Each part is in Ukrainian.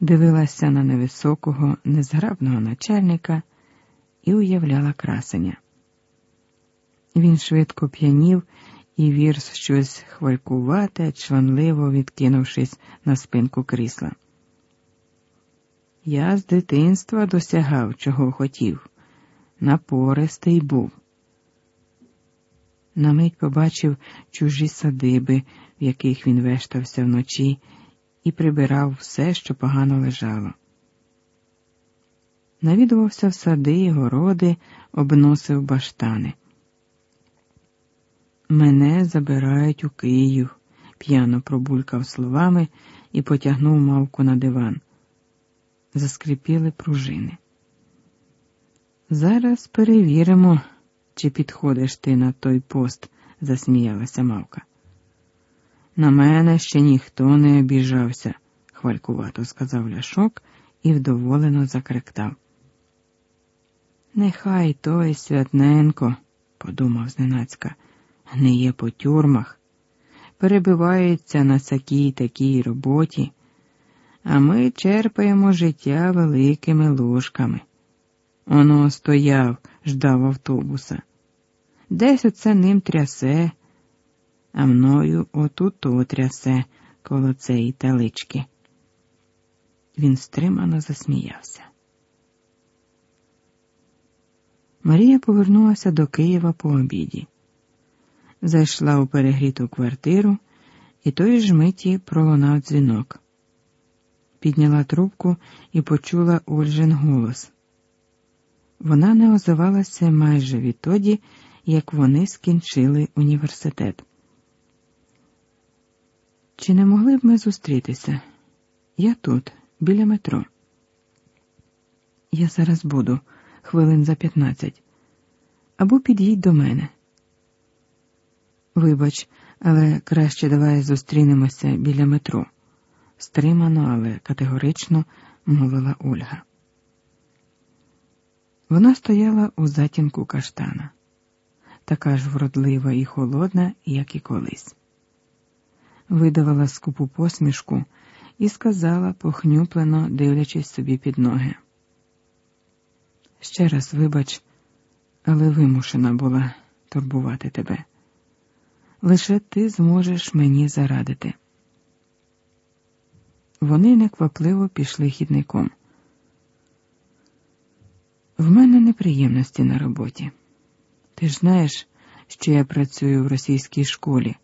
дивилася на невисокого, незграбного начальника і уявляла красення. Він швидко п'янів і вірс щось хвалькувате, чванливо відкинувшись на спинку крісла. Я з дитинства досягав, чого хотів, напористий був. На мить побачив чужі садиби, в яких він вештався вночі, і прибирав все, що погано лежало. Навідувався в сади городи, обносив баштани. Мене забирають у Київ, п'яно пробулькав словами і потягнув мавку на диван. Заскрипіли пружини. Зараз перевіримо, чи підходиш ти на той пост, засміялася мавка. На мене ще ніхто не обіжався, хвалькувато сказав ляшок і вдоволено закректав. Нехай той святненко, подумав зненацька гниє по тюрмах, перебивається на сякій такій роботі, а ми черпаємо життя великими ложками. Оно стояв, ждав автобуса. Десь оце ним трясе, а мною отуто трясе коло цієї талички. Він стримано засміявся. Марія повернулася до Києва по обіді зайшла у перегріту квартиру, і той ж миті пролунав дзвінок. Підняла трубку і почула Ольжин голос. Вона не озивалася майже відтоді, як вони скінчили університет. Чи не могли б ми зустрітися? Я тут, біля метро. Я зараз буду, хвилин за п'ятнадцять. Або під'їдь до мене. Вибач, але краще давай зустрінемося біля метро, стримано, але категорично мовила Ольга. Вона стояла у затінку каштана, така ж вродлива і холодна, як і колись. Видавала скупу посмішку і сказала, похнюплено дивлячись собі під ноги. Ще раз вибач, але вимушена була турбувати тебе лише ти зможеш мені зарадити. Вони неквапливо пішли хідником. В мене неприємності на роботі. Ти ж знаєш, що я працюю в російській школі,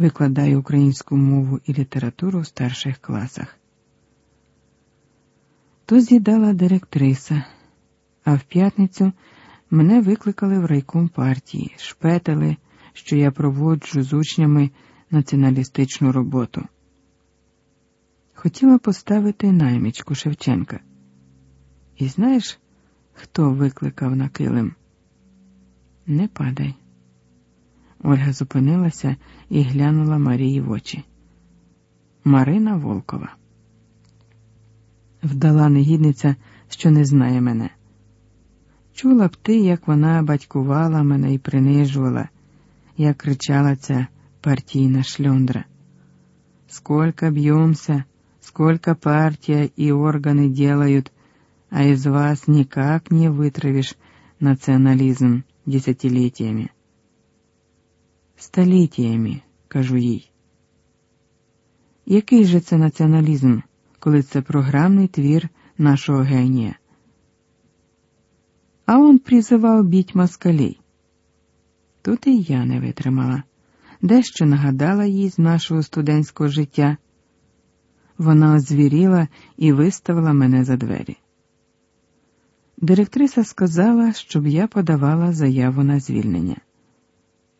викладаю українську мову і літературу в старших класах. То з'їдала директриса, а в п'ятницю мене викликали в райком партії, шпетили що я проводжу з учнями націоналістичну роботу. Хотіла поставити наймічку Шевченка. І знаєш, хто викликав на килим? Не падай. Ольга зупинилася і глянула Марії в очі. Марина Волкова. Вдала негідниця, що не знає мене. Чула б ти, як вона батькувала мене і принижувала як кричала ця партійна шльондра. Сколько бьемся, сколько партия и органы делают, а из вас никак не вытравишь национализм десятилетиями. Століттями, кажу їй. Який же це націоналізм, коли це програмний твір нашого генія? А он призивав біть москалей. Тут і я не витримала, дещо нагадала їй з нашого студентського життя. Вона озвіріла і виставила мене за двері. Директриса сказала, щоб я подавала заяву на звільнення,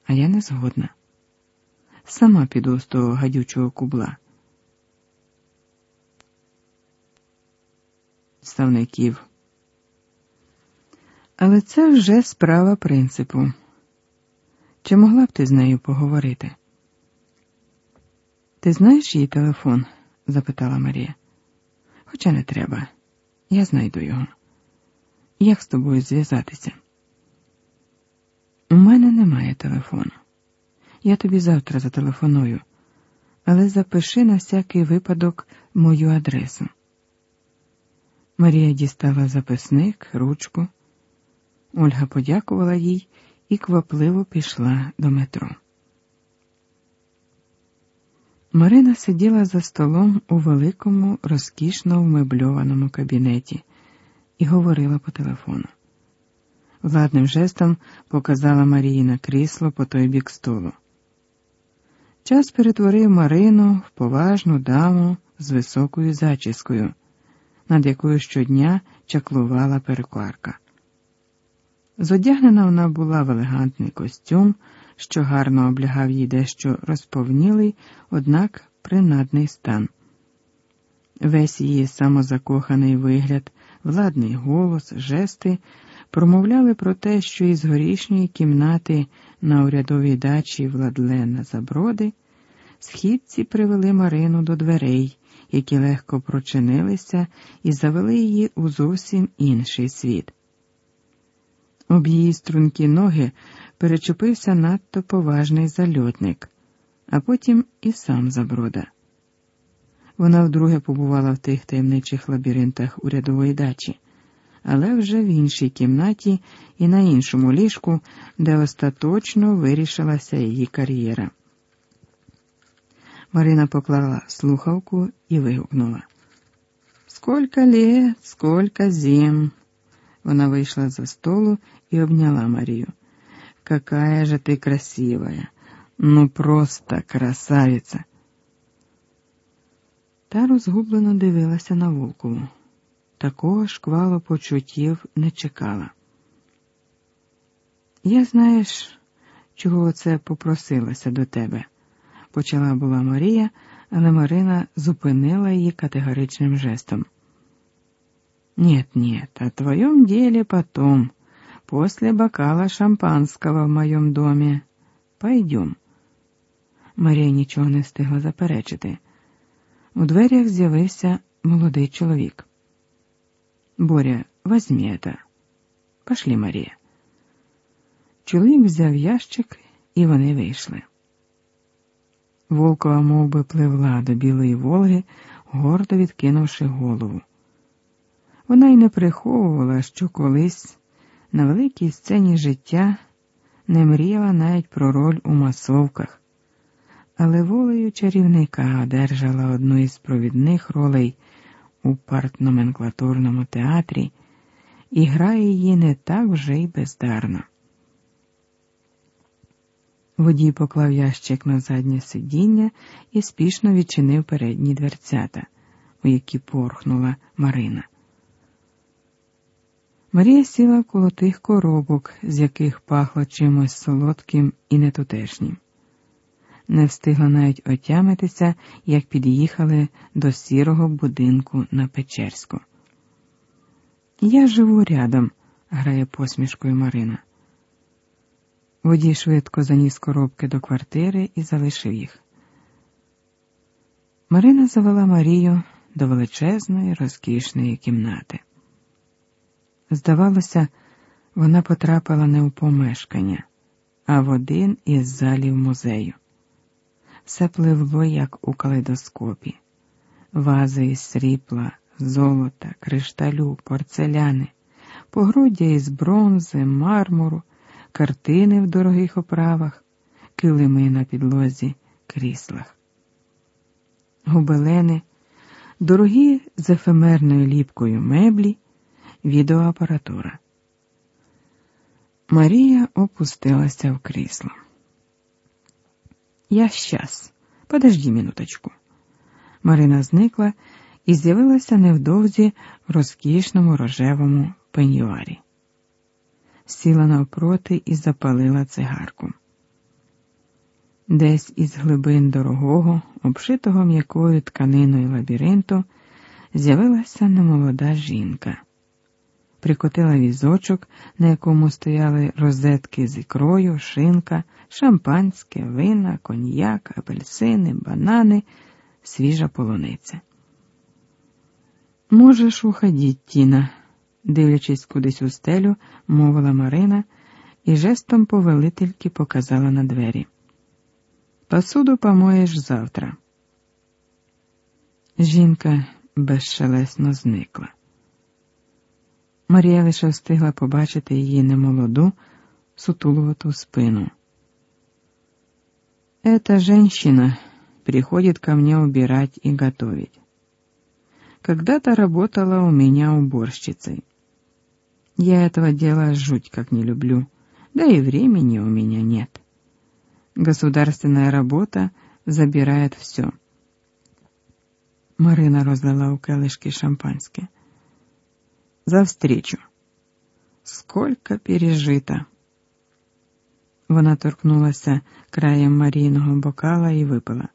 а я не згодна. Сама піду з того гадючого кубла. Ставників. Але це вже справа принципу. Чи могла б ти з нею поговорити? Ти знаєш її телефон? запитала Марія. Хоча не треба. Я знайду його. Як з тобою зв'язатися? У мене немає телефону. Я тобі завтра зателефоную, але запиши на всякий випадок мою адресу. Марія дістала записник, ручку. Ольга подякувала їй і квапливо пішла до метро. Марина сиділа за столом у великому, розкішно вмебльованому кабінеті і говорила по телефону. Владним жестом показала Марії на крісло по той бік столу. Час перетворив Марину в поважну даму з високою зачіскою, над якою щодня чаклувала перекварка. Зодягнена вона була в елегантний костюм, що гарно облягав їй дещо розповнілий, однак принадний стан. Весь її самозакоханий вигляд, владний голос, жести промовляли про те, що із горішньої кімнати на урядовій дачі Владлена Заброди східці привели Марину до дверей, які легко прочинилися і завели її у зовсім інший світ. Об її стрункі ноги перечепився надто поважний зальотник, а потім і сам Заброда. Вона вдруге побувала в тих таємничих лабіринтах урядової дачі, але вже в іншій кімнаті і на іншому ліжку, де остаточно вирішилася її кар'єра. Марина поклала слухавку і вигукнула. Сколько лет, сколько зим. Вона вийшла за столу и обняла Марию. Какая же ты красивая! Ну просто красавица! Та розгублено дивилася на Волкову. Такого шквалу почуттів не чекала. Я знаєш, чого оце попросилася до тебе, почала була Марія, але Марина зупинила її категоричним жестом. Нет, нет, о твоем деле потом, после бокала шампанского в моем доме. Пойдем. Марія нічого не встигла заперечити. У дверях з'явився молодий чоловік. Боря, возьми это. Пошли, Марія. Чоловік взяв ящик, і вони вийшли. Волкова мов би, пливла до білої Волги, гордо відкинувши голову. Вона й не приховувала, що колись на великій сцені життя не мріяла навіть про роль у масовках, але волею чарівника одержала одну із провідних ролей у партноменклатурному театрі і грає її не так вже й бездарно. Водій поклав ящик на заднє сидіння і спішно відчинив передні дверцята, у які порхнула Марина. Марія сіла коло тих коробок, з яких пахло чимось солодким і нетутешнім. Не встигла навіть отямитися, як під'їхали до сірого будинку на Печерську. Я живу рядом, грає посмішкою Марина. Водій швидко заніс коробки до квартири і залишив їх. Марина завела Марію до величезної, розкішної кімнати. Здавалося, вона потрапила не у помешкання, а в один із залів музею. Все пливло, як у калейдоскопі, вази із срібла, золота, кришталю, порцеляни, погруддя із бронзи, мармуру, картини в дорогих оправах, килими на підлозі, кріслах, губелени, дорогі з ефемерною ліпкою меблі відеоапаратура. Марія опустилася в крісло. Я щас, подожди минуточку. Марина зникла і з'явилася невдовзі в розкішному рожевому пеньюарі. Сіла навпроти і запалила цигарку. Десь із глибин дорогого, обшитого м'якою тканиною лабіринту, з'явилася немолода жінка прикотила візочок, на якому стояли розетки з ікрою, шинка, шампанське, вина, коньяк, апельсини, банани, свіжа полуниця. Можеш уходіть, Тіна, дивлячись кудись у стелю, мовила Марина і жестом повелительки показала на двері. Посуду помоєш завтра. Жінка безшелесно зникла. Марія лише встигла побачити її немолоду, сутулувату спину. Эта женщина приходит ко мне убирать и готовить. Когда-то работала у меня уборщицей. Я этого дела жуть как не люблю, да и времени у меня нет. Государственная работа забирает все. Марина розлила у келишки шампанське. За встречу. Сколько пережито. Вона торкнулася краєм Марійного бокала і випила.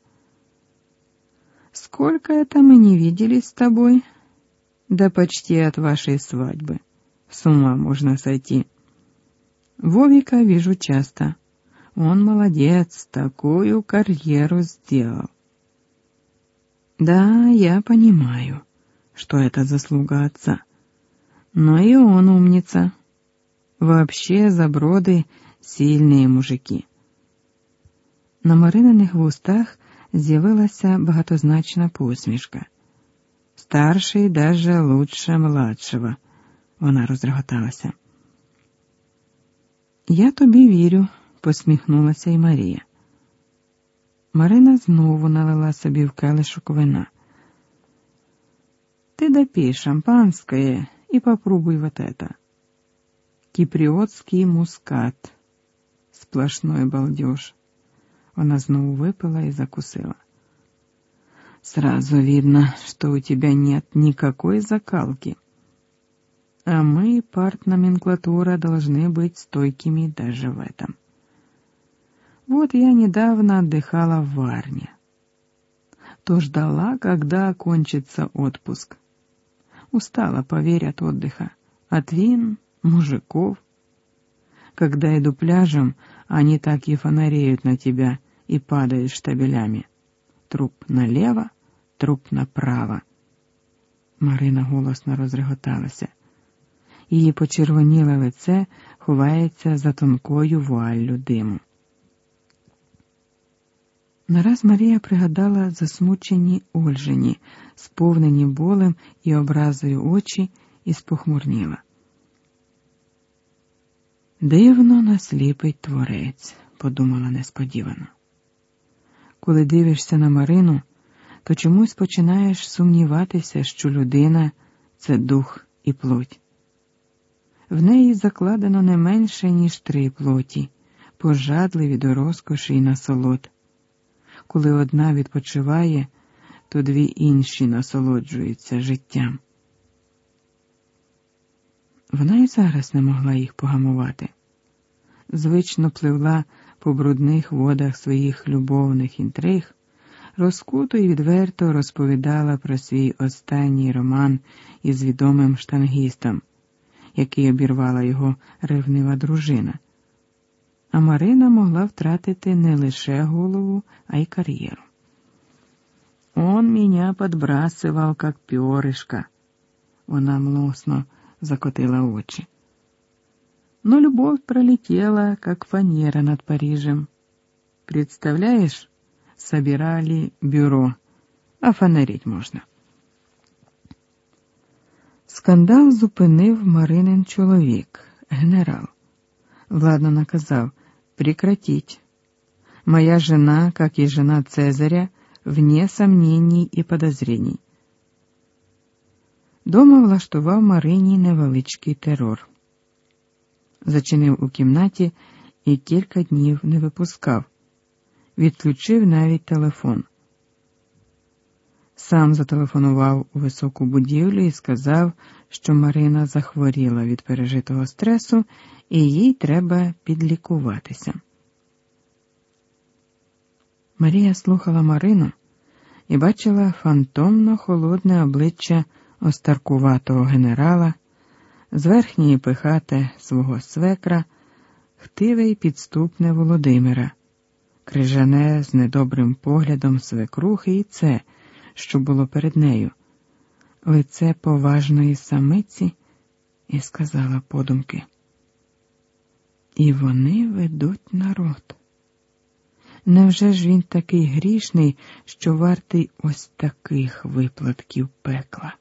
Сколько это мы не виделись с тобой? Да почти от вашей свадьбы. С ума можно сойти. Вовика вижу часто. Он молодец, такую карьеру сделал. Да, я понимаю, что это заслуга отца. Но и он умница. Вообще заброды сильні мужики. На Марининих вустах з'явилася багатозначна посмішка. Старший даже лучше младшего, вона розреготалася. Я тобі вірю, посміхнулася й Марія. Марина знову налила собі в келишок вина. Ты допей шампанское и попробуй вот это. Киприотский мускат. Сплошной балдеж. Вона знову випила и закусила. Сразу видно, что у тебя нет никакой закалки. А мы, партноменклатура, должны быть стойкими даже в этом. Вот я недавно отдыхала в Варне. То ждала, когда окончится отпуск. Устала, поверь, от отдыха. От вин, мужиков. Когда иду пляжем, они так и фонареют на тебя и падают штабелями. Труп налево, труп направо. Марина голосно розреготалася. Її почервоніле лице ховається за тонкою вуаллю диму. Нараз Марія пригадала засмучені Ольжені, Сповнені болем і образою очі, і спохмурніла. Дивно насліпить творець, подумала несподівано. Коли дивишся на Марину, то чомусь починаєш сумніватися, що людина це дух і плоть. В неї закладено не менше, ніж три плоті, пожадливі до розкоші й насолод. Коли одна відпочиває, то дві інші насолоджуються життям. Вона й зараз не могла їх погамувати. Звично пливла по брудних водах своїх любовних інтриг, розкуто і відверто розповідала про свій останній роман із відомим штангістом, який обірвала його ревнива дружина. А Марина могла втратити не лише голову, а й кар'єру. Он меня подбрасывал, как перышко. Вона млосно закотила очі. Но любовь пролетела, как фанера над Парижем. Представляешь, собирали бюро, а фонарить можна. Скандал зупинив Маринин чоловік, генерал. Владно наказав прекратить. Моя жена, как и жена Цезаря, вне сомнений і подозрений. Дома влаштував Марині невеличкий терор. Зачинив у кімнаті і кілька днів не випускав, відключив навіть телефон. Сам зателефонував у високу будівлю і сказав, що Марина захворіла від пережитого стресу і їй треба підлікуватися. Марія слухала Марину і бачила фантомно холодне обличчя остаркуватого генерала, зверхньої пихате свого свекра, хтиве й підступне Володимира, крижане з недобрим поглядом свекрухи і це, що було перед нею, лице поважної самиці, і сказала подумки. І вони ведуть народ. Невже ж він такий грішний, що вартий ось таких виплатків пекла?